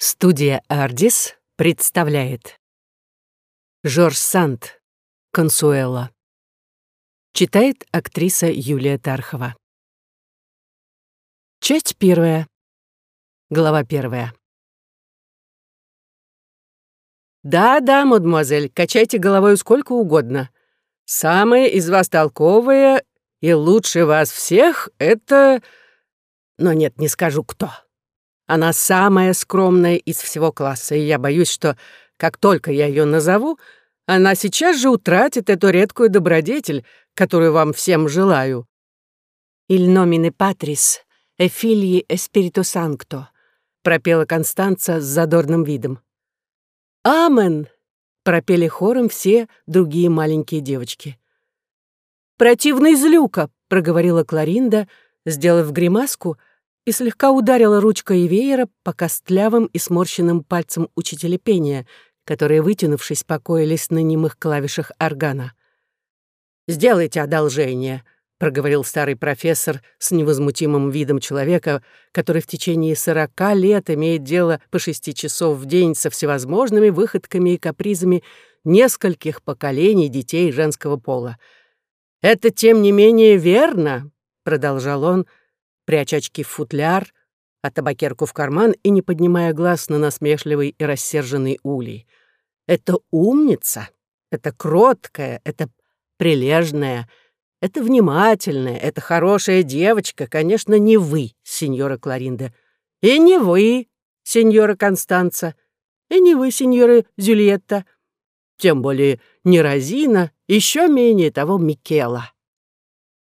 Студия «Ардис» представляет. Жорж Санд «Консуэла» Читает актриса Юлия Тархова. Часть первая. Глава первая. «Да-да, мадемуазель, качайте головой сколько угодно. Самое из вас толковое и лучше вас всех — это... Но нет, не скажу, кто». Она самая скромная из всего класса, и я боюсь, что как только я ее назову, она сейчас же утратит эту редкую добродетель, которую вам всем желаю. «Il nomine patris, e figli e spirito sancto», пропела Констанца с задорным видом. «Амен!» — пропели хором все другие маленькие девочки. «Противный злюка!» — проговорила Кларинда, сделав гримаску — и слегка ударила ручкой веера по костлявым и сморщенным пальцам учителя пения, которые, вытянувшись, покоились на немых клавишах органа. «Сделайте одолжение», — проговорил старый профессор с невозмутимым видом человека, который в течение сорока лет имеет дело по шести часов в день со всевозможными выходками и капризами нескольких поколений детей женского пола. «Это, тем не менее, верно», — продолжал он, — пряча очки в футляр, а табакерку в карман и не поднимая глаз на насмешливый и рассерженный улей. Это умница, это кроткая, это прилежная, это внимательная, это хорошая девочка, конечно, не вы, сеньора Кларинда, и не вы, сеньора Констанца, и не вы, сеньора Зюльетта, тем более не Розина, еще менее того Микела.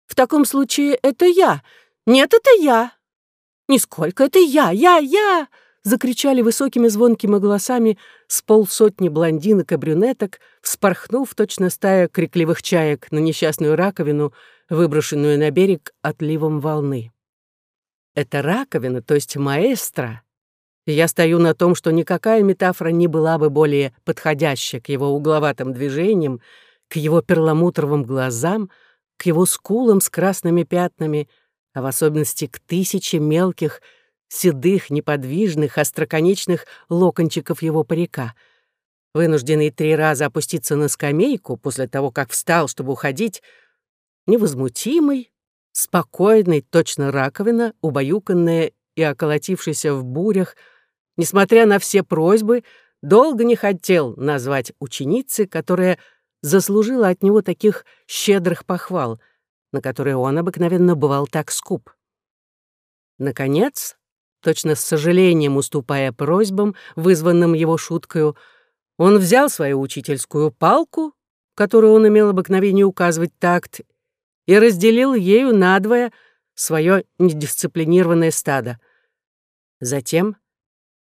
В таком случае это я, «Нет, это я!» «Нисколько, это я! Я! Я!» закричали высокими звонкими голосами с полсотни блондинок и брюнеток, вспорхнув точно стая крикливых чаек на несчастную раковину, выброшенную на берег отливом волны. Это раковина, то есть маэстро. я стою на том, что никакая метафора не была бы более подходяща к его угловатым движениям, к его перламутровым глазам, к его скулам с красными пятнами — а в особенности к тысяче мелких, седых, неподвижных, остроконечных локончиков его парика. Вынужденный три раза опуститься на скамейку после того, как встал, чтобы уходить, невозмутимый, спокойный, точно раковина, убаюканная и околотившийся в бурях, несмотря на все просьбы, долго не хотел назвать ученицы, которая заслужила от него таких щедрых похвал — на которые он обыкновенно бывал так скуп. Наконец, точно с сожалением уступая просьбам, вызванным его шуткою, он взял свою учительскую палку, которую он имел обыкновение указывать такт, и разделил ею надвое свое недисциплинированное стадо. Затем,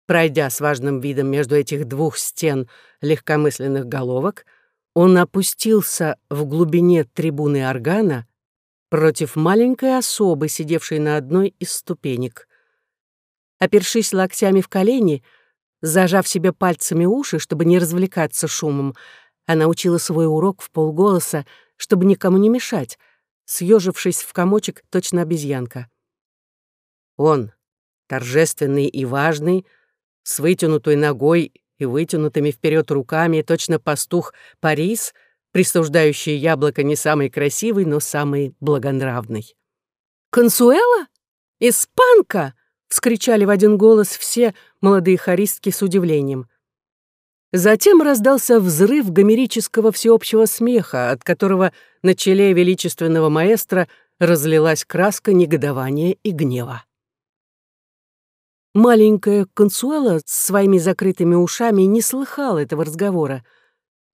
пройдя с важным видом между этих двух стен легкомысленных головок, он опустился в глубине трибуны органа против маленькой особы, сидевшей на одной из ступенек. Опершись локтями в колени, зажав себе пальцами уши, чтобы не развлекаться шумом, она учила свой урок в полголоса, чтобы никому не мешать, съежившись в комочек точно обезьянка. Он, торжественный и важный, с вытянутой ногой и вытянутыми вперед руками, точно пастух Парис — присуждающие яблоко не самый красивый, но самый благонравный. «Консуэла? Испанка!» — вскричали в один голос все молодые хористки с удивлением. Затем раздался взрыв гомерического всеобщего смеха, от которого на челе величественного маэстро разлилась краска негодования и гнева. Маленькая Консуэла с своими закрытыми ушами не слыхала этого разговора —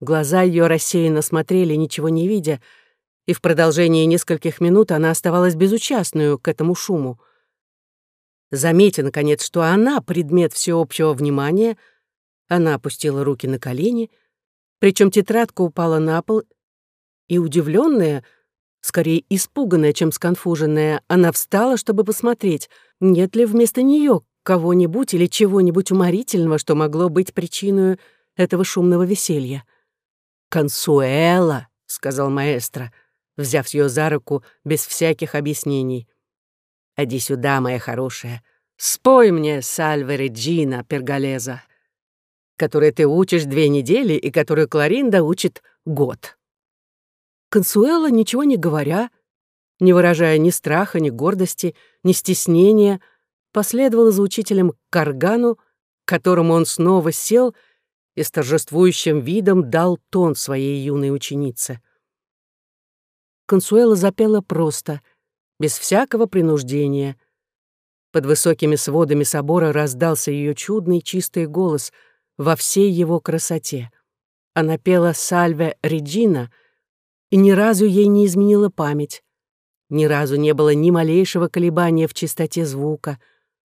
Глаза ее рассеянно смотрели, ничего не видя, и в продолжении нескольких минут она оставалась безучастную к этому шуму. Заметя, наконец, что она предмет всеобщего внимания, она опустила руки на колени, причем тетрадка упала на пол, и, удивленная, скорее испуганная, чем сконфуженная, она встала, чтобы посмотреть, нет ли вместо нее кого-нибудь или чего-нибудь уморительного, что могло быть причиной этого шумного веселья. «Консуэла», — сказал маэстро, взяв ее за руку без всяких объяснений. «Иди сюда, моя хорошая. Спой мне «Сальве Реджина» Перголеза, которую ты учишь две недели и которую Кларинда учит год. Консуэла, ничего не говоря, не выражая ни страха, ни гордости, ни стеснения, последовала за учителем к каргану, к которому он снова сел и с торжествующим видом дал тон своей юной ученице. Консуэла запела просто, без всякого принуждения. Под высокими сводами собора раздался ее чудный чистый голос во всей его красоте. Она пела «Сальве Реджина», и ни разу ей не изменила память. Ни разу не было ни малейшего колебания в чистоте звука.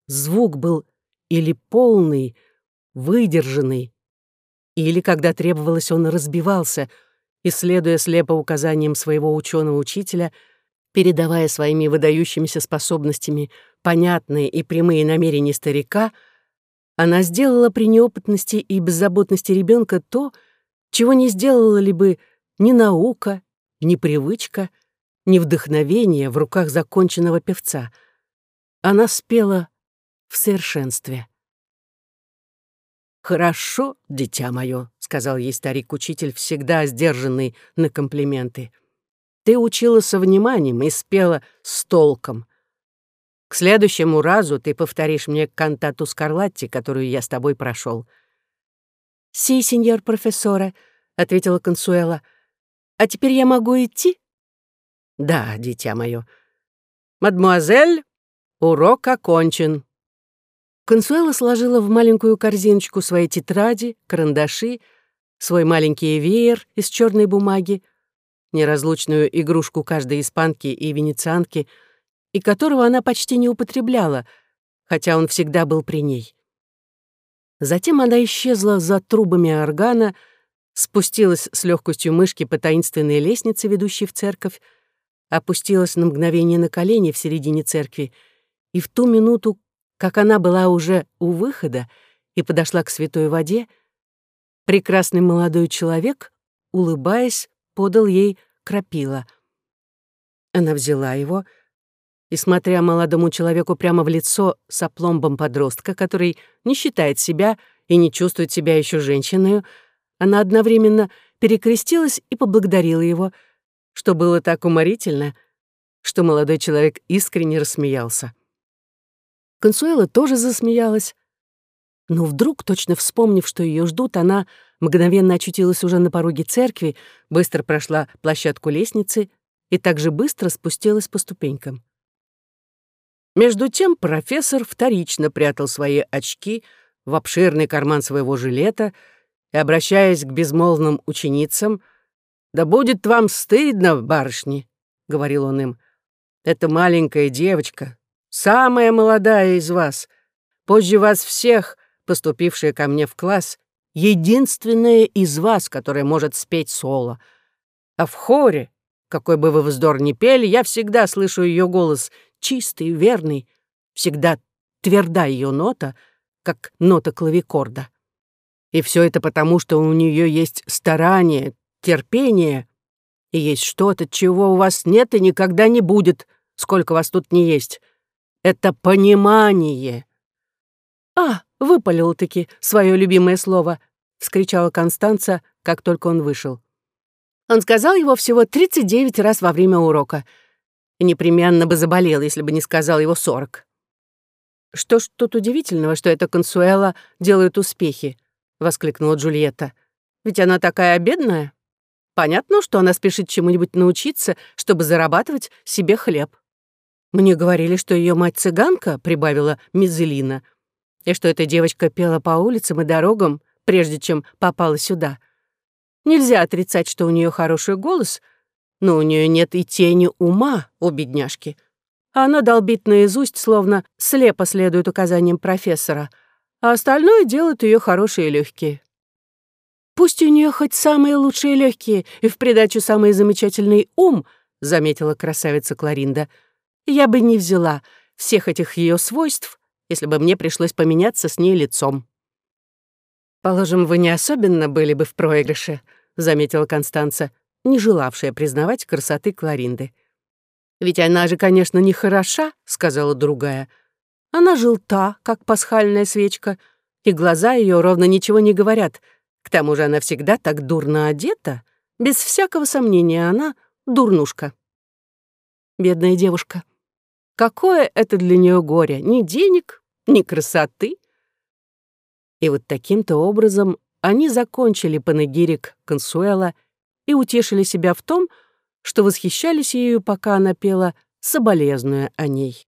Звук был или полный, выдержанный, или, когда требовалось, он разбивался, исследуя слепо указаниям своего ученого-учителя, передавая своими выдающимися способностями понятные и прямые намерения старика, она сделала при неопытности и беззаботности ребенка то, чего не сделала ли бы ни наука, ни привычка, ни вдохновение в руках законченного певца. Она спела в совершенстве. «Хорошо, дитя мое», — сказал ей старик-учитель, всегда сдержанный на комплименты. «Ты учила со вниманием и спела с толком. К следующему разу ты повторишь мне кантату Скарлатти, которую я с тобой прошел. «Си, сеньор профессора», — ответила Консуэла. «А теперь я могу идти?» «Да, дитя мое. Мадмуазель, урок окончен». Консуэла сложила в маленькую корзиночку свои тетради, карандаши, свой маленький веер из черной бумаги, неразлучную игрушку каждой испанки и венецианки, и которого она почти не употребляла, хотя он всегда был при ней. Затем она исчезла за трубами органа, спустилась с легкостью мышки по таинственной лестнице, ведущей в церковь, опустилась на мгновение на колени в середине церкви, и в ту минуту, как она была уже у выхода и подошла к святой воде, прекрасный молодой человек, улыбаясь, подал ей крапила. Она взяла его и, смотря молодому человеку прямо в лицо с опломбом подростка, который не считает себя и не чувствует себя еще женщиной, она одновременно перекрестилась и поблагодарила его, что было так уморительно, что молодой человек искренне рассмеялся. Консуэла тоже засмеялась. Но вдруг, точно вспомнив, что ее ждут, она мгновенно очутилась уже на пороге церкви, быстро прошла площадку лестницы и также быстро спустилась по ступенькам. Между тем профессор вторично прятал свои очки в обширный карман своего жилета и, обращаясь к безмолвным ученицам, «Да будет вам стыдно, барышни», — говорил он им, — «эта маленькая девочка, самая молодая из вас, позже вас всех, поступившая ко мне в класс, единственная из вас, которая может спеть соло. А в хоре, какой бы вы вздор ни пели, я всегда слышу ее голос, чистый, верный, всегда тверда ее нота, как нота клавикорда. И все это потому, что у нее есть старание, терпение, и есть что-то, чего у вас нет и никогда не будет, сколько вас тут не есть это понимание. «А, выпалил-таки свое любимое слово», — вскричала Констанца, как только он вышел. Он сказал его всего 39 раз во время урока. И непременно бы заболел, если бы не сказал его 40. «Что ж тут удивительного, что эта Консуэла делает успехи?» — воскликнула Джульетта. «Ведь она такая бедная. Понятно, что она спешит чему-нибудь научиться, чтобы зарабатывать себе хлеб». «Мне говорили, что ее мать цыганка», — прибавила Мизелина, «и что эта девочка пела по улицам и дорогам, прежде чем попала сюда. Нельзя отрицать, что у нее хороший голос, но у нее нет и тени ума у бедняжки. Она долбит наизусть, словно слепо следует указаниям профессора, а остальное делают ее хорошие легкие. Пусть у нее хоть самые лучшие легкие и в придачу самый замечательный ум, заметила красавица Кларинда — я бы не взяла всех этих ее свойств, если бы мне пришлось поменяться с ней лицом. «Положим, вы не особенно были бы в проигрыше», — заметила Констанца, не желавшая признавать красоты Кларинды. «Ведь она же, конечно, не хороша», — сказала другая. Она желта, как пасхальная свечка, и глаза ее ровно ничего не говорят. К тому же она всегда так дурно одета. Без всякого сомнения, она дурнушка. Бедная девушка. Какое это для нее горе? Ни денег, ни красоты. И вот таким-то образом они закончили панегирик Консуэла и утешили себя в том, что восхищались ею, пока она пела соболезную о ней.